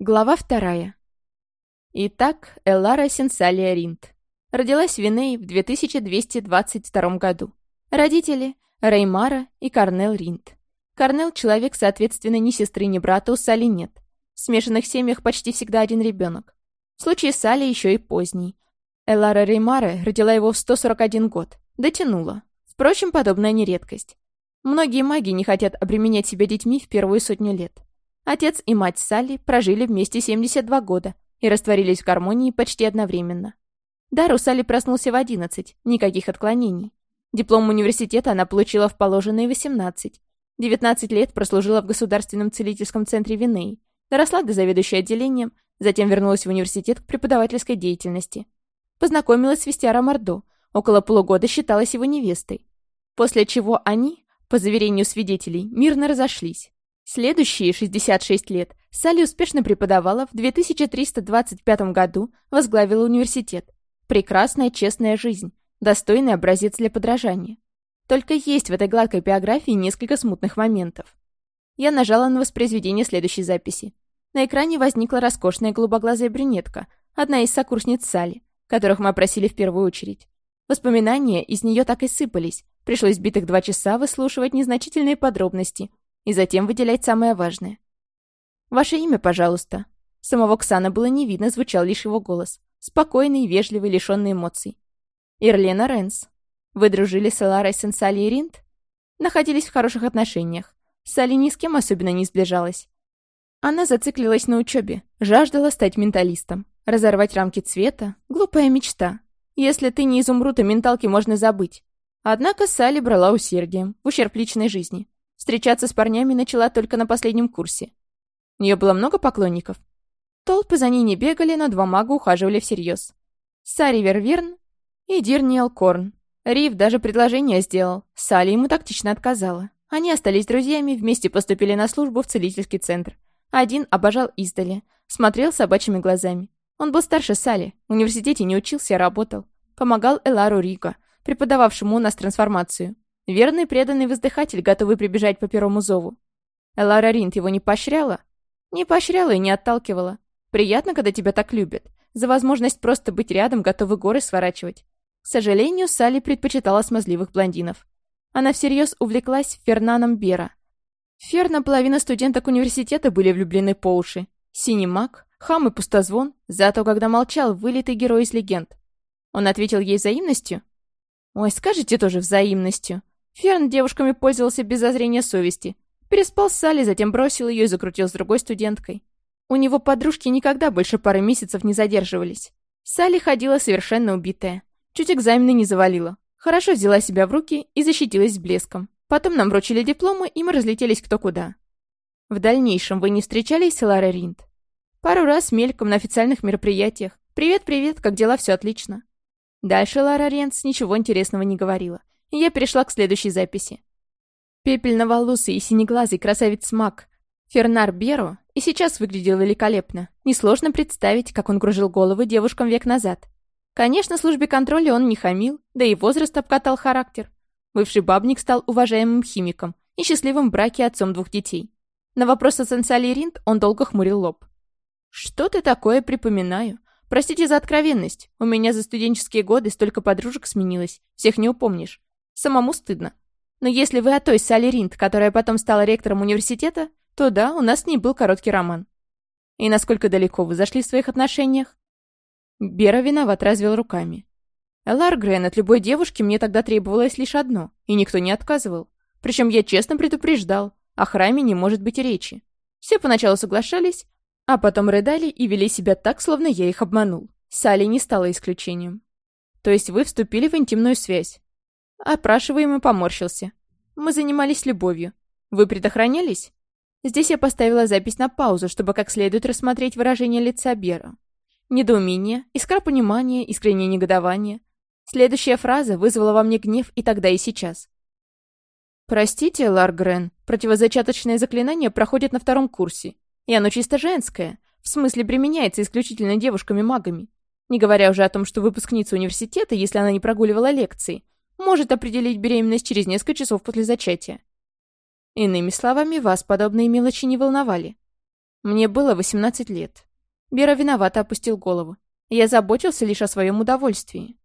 Глава вторая. Итак, Эллара Сенсалия Ринд. Родилась в Винее в 2222 году. Родители – Реймара и Карнел Ринд. Карнел – человек, соответственно, ни сестры, ни брата у Сали нет. В смешанных семьях почти всегда один ребенок. В случае Сали еще и поздний. Эллара Реймара родила его в 141 год. Дотянула. Впрочем, подобная не редкость. Многие маги не хотят обременять себя детьми в первую сотню лет. Отец и мать Салли прожили вместе 72 года и растворились в гармонии почти одновременно. Дар у Салли проснулся в 11, никаких отклонений. Диплом университета она получила в положенные 18. 19 лет прослужила в Государственном целительском центре Винеи, доросла до заведующей отделением, затем вернулась в университет к преподавательской деятельности. Познакомилась с Вестиаром Мордо, около полугода считалась его невестой. После чего они, по заверению свидетелей, мирно разошлись. Следующие 66 лет Салли успешно преподавала, в 2325 году возглавила университет. Прекрасная, честная жизнь, достойный образец для подражания. Только есть в этой гладкой биографии несколько смутных моментов. Я нажала на воспроизведение следующей записи. На экране возникла роскошная голубоглазая брюнетка, одна из сокурсниц Салли, которых мы опросили в первую очередь. Воспоминания из нее так и сыпались. Пришлось битых два часа выслушивать незначительные подробности, и затем выделять самое важное. «Ваше имя, пожалуйста». Самого Ксана было не видно, звучал лишь его голос. Спокойный, вежливый, лишенный эмоций. «Ирлена Ренс. Вы дружили с Эларой Сенсали и Ринд?» Находились в хороших отношениях. Салли ни с кем особенно не сближалась. Она зациклилась на учебе, жаждала стать менталистом. Разорвать рамки цвета — глупая мечта. Если ты не изумруд, и менталки можно забыть. Однако Салли брала усердием, в ущерб личной жизни. Встречаться с парнями начала только на последнем курсе. У нее было много поклонников. Толпы за ней не бегали, но два мага ухаживали всерьез. Сари Верверн и Дирниел Корн. Рив даже предложение сделал. Салли ему тактично отказала. Они остались друзьями, вместе поступили на службу в целительский центр. Один обожал издали, смотрел собачьими глазами. Он был старше Салли, в университете не учился, а работал. Помогал Элару Рико, преподававшему у нас трансформацию. Верный преданный воздыхатель, готовый прибежать по первому зову. Элара Ринт его не поощряла? Не поощряла и не отталкивала. Приятно, когда тебя так любят. За возможность просто быть рядом, готовы горы сворачивать. К сожалению, Салли предпочитала смазливых блондинов. Она всерьез увлеклась Фернаном Бера. Ферна половина студенток университета были влюблены по уши. Синий маг, хам и пустозвон, зато когда молчал, вылитый герой из легенд. Он ответил ей взаимностью? Ой, скажите тоже взаимностью. Ферн девушками пользовался без зазрения совести. Переспал с Салли, затем бросил ее и закрутил с другой студенткой. У него подружки никогда больше пары месяцев не задерживались. Салли ходила совершенно убитая. Чуть экзамены не завалила. Хорошо взяла себя в руки и защитилась блеском. Потом нам вручили дипломы, и мы разлетелись кто куда. В дальнейшем вы не встречались с Ларой Ринд? Пару раз мельком на официальных мероприятиях. «Привет-привет, как дела? Все отлично». Дальше Лара Ренц ничего интересного не говорила я перешла к следующей записи. Пепельноволосый и синеглазый красавец Мак Фернар Беро и сейчас выглядел великолепно. Несложно представить, как он кружил головы девушкам век назад. Конечно, службе контроля он не хамил, да и возраст обкатал характер. Бывший бабник стал уважаемым химиком и счастливым браке отцом двух детей. На вопрос о Сенсали Ринд он долго хмурил лоб. «Что ты такое припоминаю? Простите за откровенность. У меня за студенческие годы столько подружек сменилось. Всех не упомнишь. Самому стыдно. Но если вы о той Салли Ринд, которая потом стала ректором университета, то да, у нас с ней был короткий роман. И насколько далеко вы зашли в своих отношениях? Бера виноват развел руками. Ларгрен, от любой девушки мне тогда требовалось лишь одно, и никто не отказывал. Причем я честно предупреждал, о храме не может быть речи. Все поначалу соглашались, а потом рыдали и вели себя так, словно я их обманул. Салли не стала исключением. То есть вы вступили в интимную связь? Опрашиваемый поморщился. Мы занимались любовью. Вы предохранялись? Здесь я поставила запись на паузу, чтобы как следует рассмотреть выражение лица Бера. Недоумение, искра понимания, искреннее негодование. Следующая фраза вызвала во мне гнев и тогда, и сейчас. «Простите, Ларгрен, противозачаточное заклинание проходит на втором курсе, и оно чисто женское, в смысле применяется исключительно девушками-магами. Не говоря уже о том, что выпускница университета, если она не прогуливала лекции, может определить беременность через несколько часов после зачатия. Иными словами, вас подобные мелочи не волновали. Мне было 18 лет. Бера виновато опустил голову. Я заботился лишь о своем удовольствии.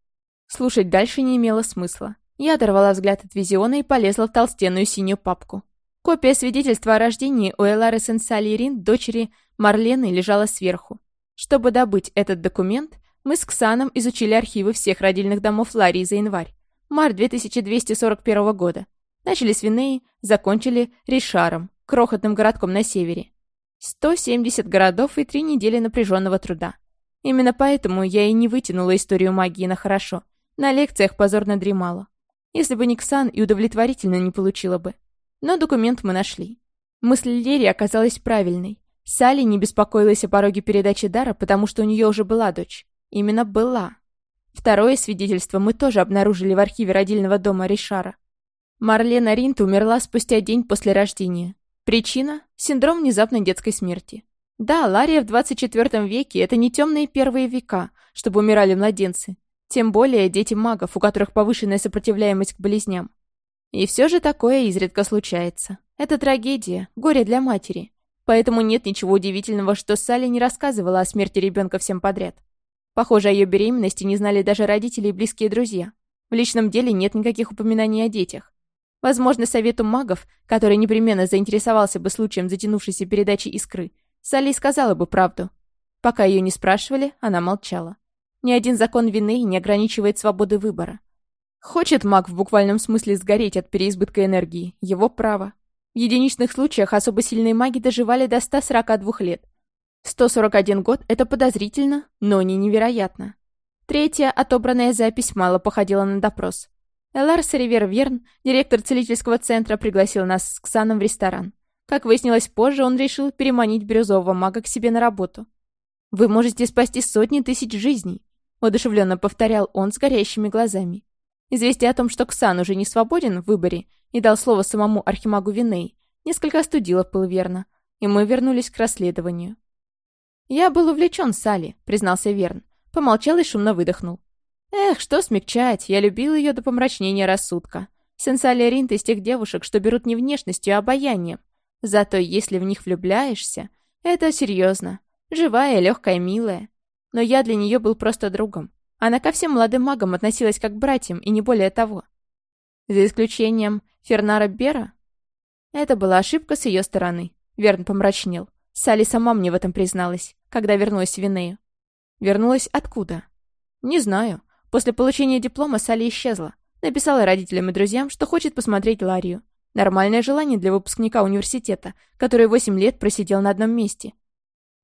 Слушать дальше не имело смысла. Я оторвала взгляд от визиона и полезла в толстенную синюю папку. Копия свидетельства о рождении у Элары Сенсали Рин, дочери Марлены, лежала сверху. Чтобы добыть этот документ, мы с Ксаном изучили архивы всех родильных домов Ларии за январь. Март 2241 года. Начали с Винеи, закончили Ришаром, крохотным городком на севере. 170 городов и три недели напряженного труда. Именно поэтому я и не вытянула историю магии на хорошо. На лекциях позорно дремала. Если бы не Ксан, и удовлетворительно не получила бы. Но документ мы нашли. Мысль Лери оказалась правильной. Салли не беспокоилась о пороге передачи дара, потому что у нее уже была дочь. Именно была. Второе свидетельство мы тоже обнаружили в архиве родильного дома Ришара. Марлена Ринт умерла спустя день после рождения. Причина – синдром внезапной детской смерти. Да, Лария в 24 веке – это не темные первые века, чтобы умирали младенцы. Тем более дети магов, у которых повышенная сопротивляемость к болезням. И все же такое изредка случается. Это трагедия, горе для матери. Поэтому нет ничего удивительного, что Салли не рассказывала о смерти ребенка всем подряд. Похоже, о ее беременности не знали даже родители и близкие друзья. В личном деле нет никаких упоминаний о детях. Возможно, совету магов, который непременно заинтересовался бы случаем затянувшейся передачи искры, Салли сказала бы правду. Пока ее не спрашивали, она молчала. Ни один закон вины не ограничивает свободы выбора. Хочет маг в буквальном смысле сгореть от переизбытка энергии, его право. В единичных случаях особо сильные маги доживали до 142 лет, 141 год — это подозрительно, но не невероятно. Третья отобранная запись мало походила на допрос. Эларс Ривер Верн, директор целительского центра, пригласил нас с Ксаном в ресторан. Как выяснилось позже, он решил переманить бирюзового мага к себе на работу. «Вы можете спасти сотни тысяч жизней», — воодушевленно повторял он с горящими глазами. Известие о том, что Ксан уже не свободен в выборе и дал слово самому архимагу Виней, несколько остудило пыл Верна, и мы вернулись к расследованию. «Я был увлечен Салли», — признался Верн. Помолчал и шумно выдохнул. «Эх, что смягчать, я любил ее до помрачнения рассудка. Сенсалия Ринт из тех девушек, что берут не внешностью, а обаянием. Зато если в них влюбляешься, это серьезно. Живая, легкая, милая. Но я для нее был просто другом. Она ко всем молодым магам относилась как к братьям, и не более того. За исключением Фернара Бера. Это была ошибка с ее стороны. Верн помрачнел. Салли сама мне в этом призналась, когда вернулась в Винею. Вернулась откуда? Не знаю. После получения диплома Салли исчезла. Написала родителям и друзьям, что хочет посмотреть Ларию. Нормальное желание для выпускника университета, который восемь лет просидел на одном месте.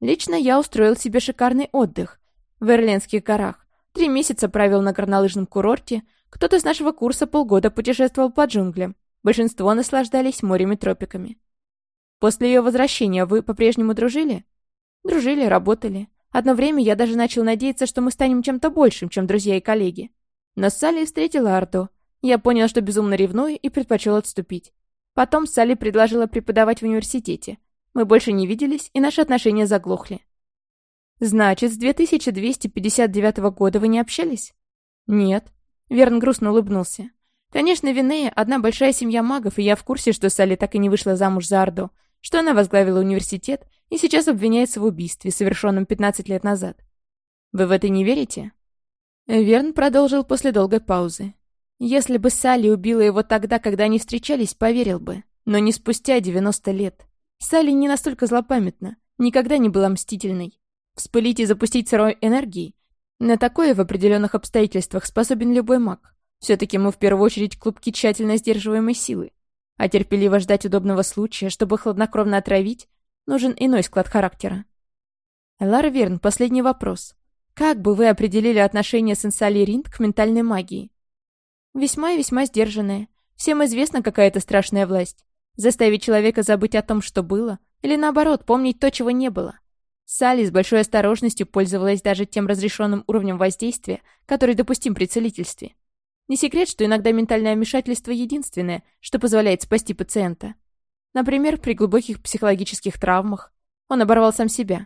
Лично я устроил себе шикарный отдых в Эрленских горах. Три месяца провел на горнолыжном курорте, кто-то из нашего курса полгода путешествовал по джунглям. Большинство наслаждались морем и тропиками. После ее возвращения вы по-прежнему дружили? Дружили, работали. Одно время я даже начал надеяться, что мы станем чем-то большим, чем друзья и коллеги. Но Салли встретила Арту. Я понял, что безумно ревную и предпочел отступить. Потом Салли предложила преподавать в университете. Мы больше не виделись, и наши отношения заглохли. «Значит, с 2259 года вы не общались?» «Нет». Верн грустно улыбнулся. «Конечно, Винея — одна большая семья магов, и я в курсе, что Салли так и не вышла замуж за Орду что она возглавила университет и сейчас обвиняется в убийстве, совершенном 15 лет назад. Вы в это не верите? Верн продолжил после долгой паузы. Если бы Салли убила его тогда, когда они встречались, поверил бы. Но не спустя 90 лет. Салли не настолько злопамятна, никогда не была мстительной. Вспылить и запустить сырой энергией на такое в определенных обстоятельствах способен любой маг. Все-таки мы в первую очередь клубки тщательно сдерживаемой силы. А терпеливо ждать удобного случая, чтобы хладнокровно отравить, нужен иной склад характера. Лара Верн, последний вопрос. Как бы вы определили отношение Сенсали Ринд к ментальной магии? Весьма и весьма сдержанная. Всем известна какая-то страшная власть. Заставить человека забыть о том, что было, или наоборот, помнить то, чего не было. Салли с большой осторожностью пользовалась даже тем разрешенным уровнем воздействия, который допустим при целительстве. Не секрет, что иногда ментальное вмешательство единственное, что позволяет спасти пациента. Например, при глубоких психологических травмах. Он оборвал сам себя.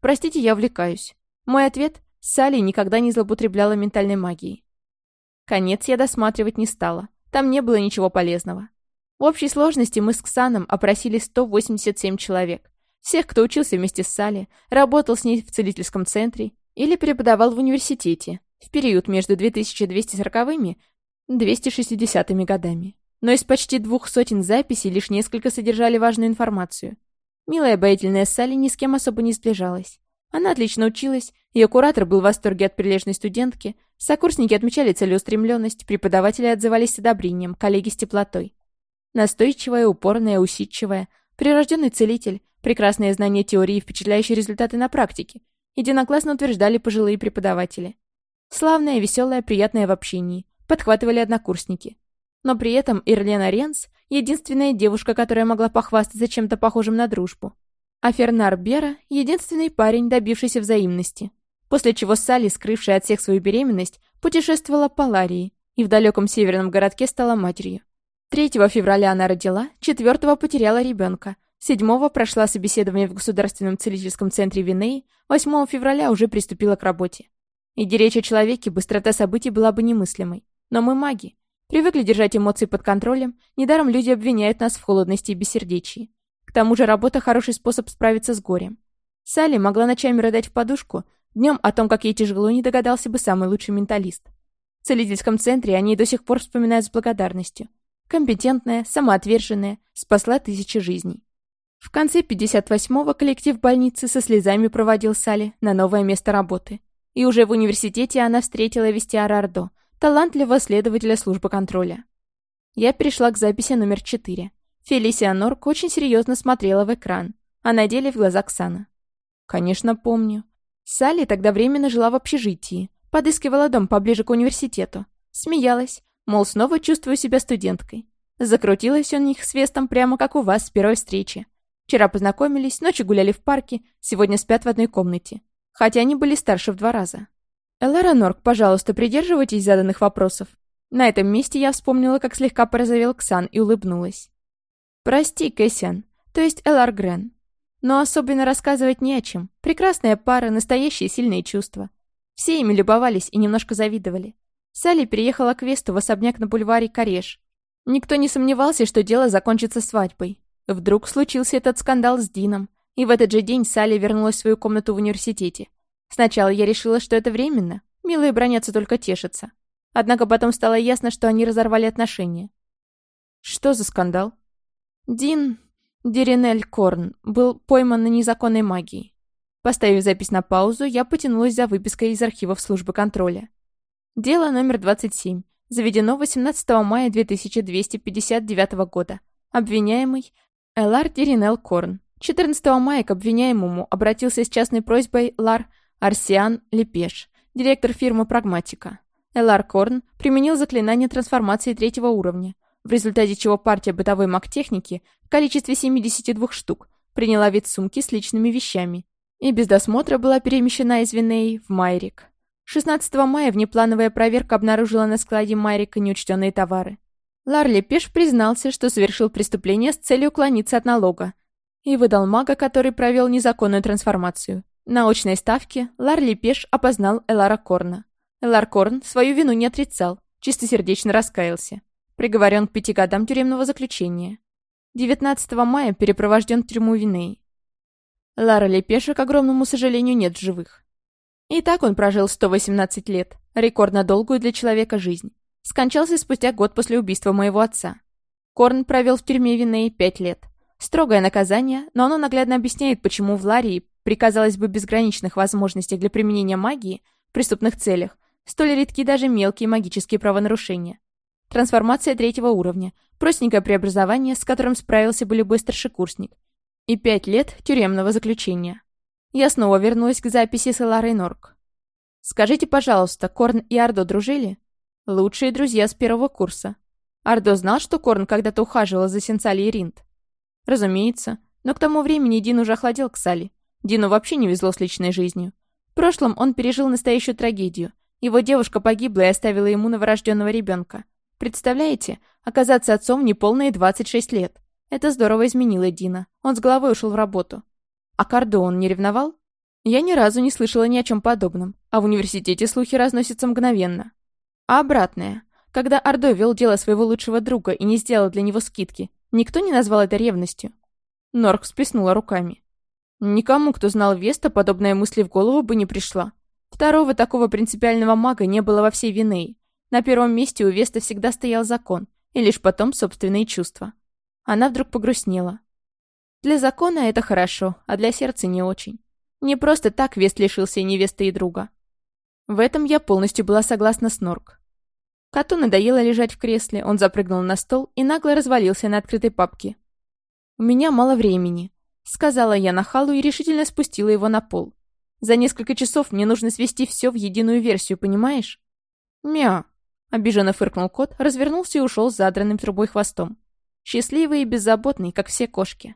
«Простите, я увлекаюсь». Мой ответ – Салли никогда не злоупотребляла ментальной магией. Конец я досматривать не стала. Там не было ничего полезного. В общей сложности мы с Ксаном опросили 187 человек. Всех, кто учился вместе с Салли, работал с ней в целительском центре или преподавал в университете в период между 2240-ми 260-ми годами. Но из почти двух сотен записей лишь несколько содержали важную информацию. Милая обаятельная Салли ни с кем особо не сближалась. Она отлично училась, ее куратор был в восторге от прилежной студентки, сокурсники отмечали целеустремленность, преподаватели отзывались с одобрением, коллеги с теплотой. Настойчивая, упорная, усидчивая, прирожденный целитель, прекрасное знание теории и впечатляющие результаты на практике, единогласно утверждали пожилые преподаватели. Славная, веселая, приятная в общении, подхватывали однокурсники. Но при этом Ирлена Ренс — единственная девушка, которая могла похвастаться чем-то похожим на дружбу. А Фернар Бера — единственный парень, добившийся взаимности. После чего Салли, скрывшая от всех свою беременность, путешествовала по Ларии и в далеком северном городке стала матерью. 3 февраля она родила, 4 потеряла ребенка, 7 прошла собеседование в Государственном целительском центре Винеи, 8 февраля уже приступила к работе. Иди речь о человеке, быстрота событий была бы немыслимой. Но мы маги, Привыкли держать эмоции под контролем, недаром люди обвиняют нас в холодности и бессердечии. К тому же работа – хороший способ справиться с горем. Салли могла ночами рыдать в подушку, днем о том, как ей тяжело, не догадался бы самый лучший менталист. В целительском центре они до сих пор вспоминают с благодарностью. Компетентная, самоотверженная, спасла тысячи жизней. В конце 58-го коллектив больницы со слезами проводил Салли на новое место работы. И уже в университете она встретила Вестиара Ардо – талантливого следователя службы контроля. Я перешла к записи номер 4. Фелисия Норк очень серьезно смотрела в экран, а на деле в глаза Ксана. Конечно, помню. Салли тогда временно жила в общежитии, подыскивала дом поближе к университету. Смеялась, мол, снова чувствую себя студенткой. Закрутилась у них с Вестом прямо как у вас с первой встречи. Вчера познакомились, ночью гуляли в парке, сегодня спят в одной комнате. Хотя они были старше в два раза. Элара Норк, пожалуйста, придерживайтесь заданных вопросов. На этом месте я вспомнила, как слегка порозовел Ксан и улыбнулась. Прости, Кэссиан, то есть Элар Грен. Но особенно рассказывать не о чем. Прекрасная пара, настоящие сильные чувства. Все ими любовались и немножко завидовали. Салли переехала к Весту в особняк на бульваре Кареш. Никто не сомневался, что дело закончится свадьбой. Вдруг случился этот скандал с Дином, и в этот же день Салли вернулась в свою комнату в университете. Сначала я решила, что это временно. Милые бронятся только тешатся. Однако потом стало ясно, что они разорвали отношения. Что за скандал? Дин Диринель Корн был пойман на незаконной магии. Поставив запись на паузу, я потянулась за выпиской из архивов службы контроля. Дело номер 27. Заведено 18 мая 2259 года. Обвиняемый Элар Диринел Корн. 14 мая к обвиняемому обратился с частной просьбой Лар Арсиан Лепеш, директор фирмы «Прагматика». Элар Корн применил заклинание трансформации третьего уровня, в результате чего партия бытовой магтехники в количестве 72 штук приняла вид сумки с личными вещами и без досмотра была перемещена из Винеи в Майрик. 16 мая внеплановая проверка обнаружила на складе Майрика неучтенные товары. Лар Лепеш признался, что совершил преступление с целью уклониться от налога и выдал мага, который провел незаконную трансформацию. На очной ставке Ларли Пеш опознал Элара Корна. Элар Корн свою вину не отрицал, чистосердечно раскаялся. Приговорен к пяти годам тюремного заключения. 19 мая перепровожден в тюрьму Виней. Лара Лепеша, к огромному сожалению, нет в живых. И так он прожил 118 лет, рекордно долгую для человека жизнь. Скончался спустя год после убийства моего отца. Корн провел в тюрьме Виней пять лет. Строгое наказание, но оно наглядно объясняет, почему в Ларии при, казалось бы, безграничных возможностях для применения магии в преступных целях, столь редки даже мелкие магические правонарушения. Трансформация третьего уровня, простенькое преобразование, с которым справился бы любой старшекурсник, и пять лет тюремного заключения. Я снова вернулась к записи с Эларой Норк. «Скажите, пожалуйста, Корн и Ардо дружили?» «Лучшие друзья с первого курса». Ардо знал, что Корн когда-то ухаживал за Сенсали и Ринд? Разумеется, но к тому времени Дин уже охладел к Сали. Дину вообще не везло с личной жизнью. В прошлом он пережил настоящую трагедию. Его девушка погибла и оставила ему новорожденного ребенка. Представляете, оказаться отцом неполные 26 лет. Это здорово изменило Дина. Он с головой ушел в работу. А Кардо он не ревновал? Я ни разу не слышала ни о чем подобном, а в университете слухи разносятся мгновенно. А обратное. Когда Ардо вел дело своего лучшего друга и не сделал для него скидки, никто не назвал это ревностью. Норк всплеснула руками. Никому, кто знал Веста, подобная мысль в голову бы не пришла. Второго такого принципиального мага не было во всей Винеи. На первом месте у Веста всегда стоял закон, и лишь потом собственные чувства. Она вдруг погрустнела. Для закона это хорошо, а для сердца не очень. Не просто так Вест лишился и невесты, и друга. В этом я полностью была согласна с Норк. Коту надоело лежать в кресле, он запрыгнул на стол и нагло развалился на открытой папке. «У меня мало времени», — сказала я на халу и решительно спустила его на пол. «За несколько часов мне нужно свести все в единую версию, понимаешь?» «Мя», — обиженно фыркнул кот, развернулся и ушел с задранным трубой хвостом. Счастливый и беззаботный, как все кошки.